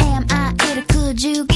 Am I it? Could you?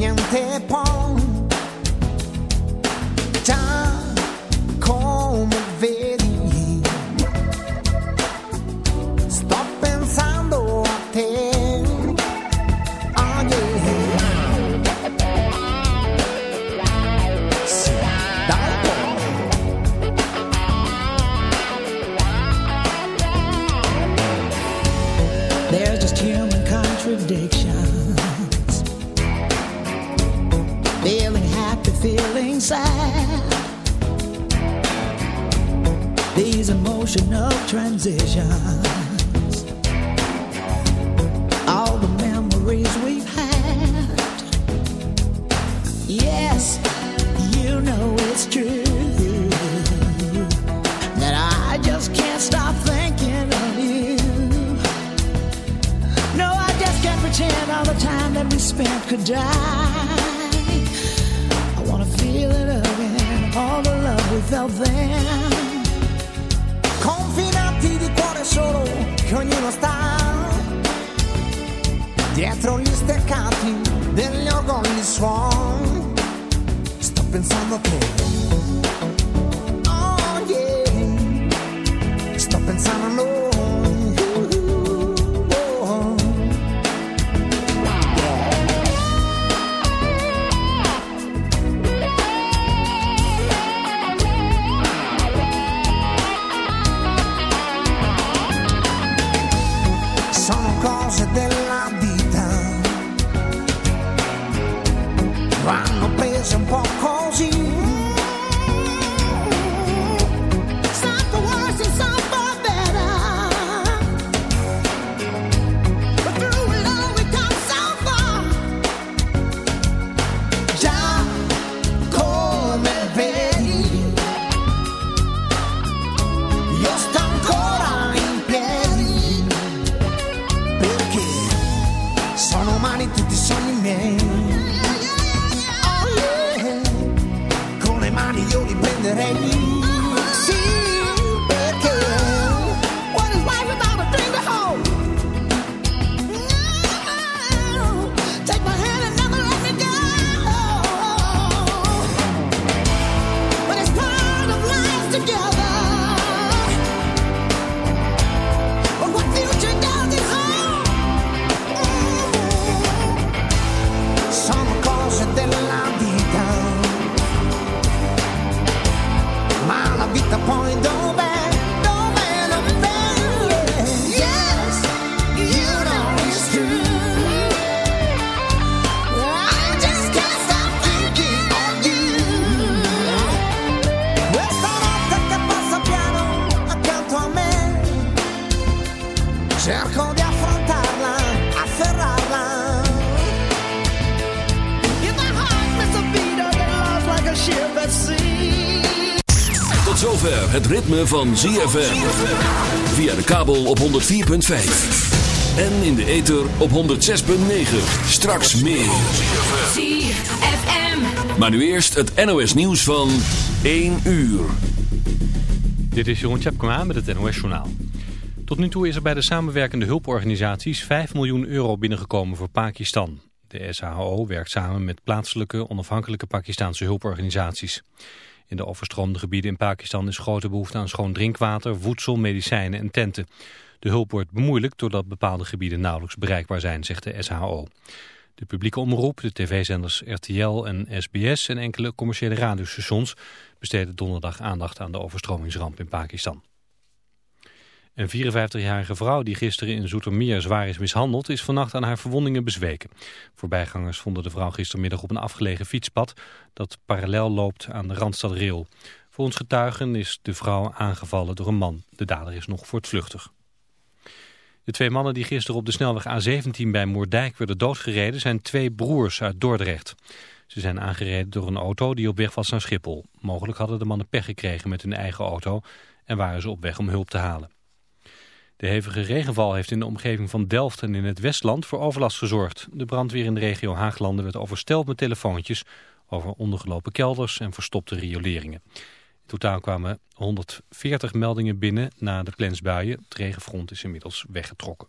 niente può ritme van ZFM. Via de kabel op 104.5. En in de ether op 106.9. Straks meer. ZFM. Maar nu eerst het NOS nieuws van 1 uur. Dit is Jeroen Tjepkema met het NOS Journaal. Tot nu toe is er bij de samenwerkende hulporganisaties 5 miljoen euro binnengekomen voor Pakistan. De SHO werkt samen met plaatselijke onafhankelijke Pakistanse hulporganisaties. In de overstroomde gebieden in Pakistan is grote behoefte aan schoon drinkwater, voedsel, medicijnen en tenten. De hulp wordt bemoeilijkt doordat bepaalde gebieden nauwelijks bereikbaar zijn, zegt de SHO. De publieke omroep, de tv-zenders RTL en SBS en enkele commerciële radiostations besteden donderdag aandacht aan de overstromingsramp in Pakistan. Een 54-jarige vrouw die gisteren in Zoetermeer zwaar is mishandeld... is vannacht aan haar verwondingen bezweken. Voorbijgangers vonden de vrouw gistermiddag op een afgelegen fietspad... dat parallel loopt aan de Randstadrail. Volgens getuigen is de vrouw aangevallen door een man. De dader is nog voortvluchtig. De twee mannen die gisteren op de snelweg A17 bij Moerdijk werden doodgereden... zijn twee broers uit Dordrecht. Ze zijn aangereden door een auto die op weg was naar Schiphol. Mogelijk hadden de mannen pech gekregen met hun eigen auto... en waren ze op weg om hulp te halen. De hevige regenval heeft in de omgeving van Delft en in het Westland voor overlast gezorgd. De brandweer in de regio Haaglanden werd oversteld met telefoontjes over ondergelopen kelders en verstopte rioleringen. In totaal kwamen 140 meldingen binnen na de plensbuien. Het regenfront is inmiddels weggetrokken.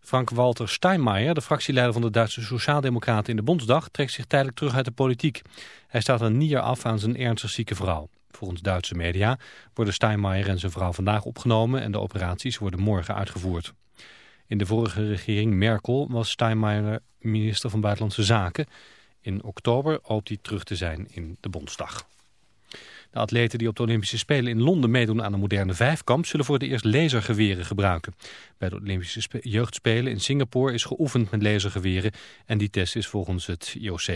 Frank-Walter Steinmeier, de fractieleider van de Duitse Sociaaldemocraten in de Bondsdag, trekt zich tijdelijk terug uit de politiek. Hij staat een nier af aan zijn ernstig zieke vrouw. Volgens Duitse media worden Steinmeier en zijn vrouw vandaag opgenomen en de operaties worden morgen uitgevoerd. In de vorige regering Merkel was Steinmeier minister van Buitenlandse Zaken. In oktober hoopt hij terug te zijn in de Bondsdag. De atleten die op de Olympische Spelen in Londen meedoen aan de moderne vijfkamp zullen voor het eerst lasergeweren gebruiken. Bij de Olympische Jeugdspelen in Singapore is geoefend met lasergeweren en die test is volgens het IOC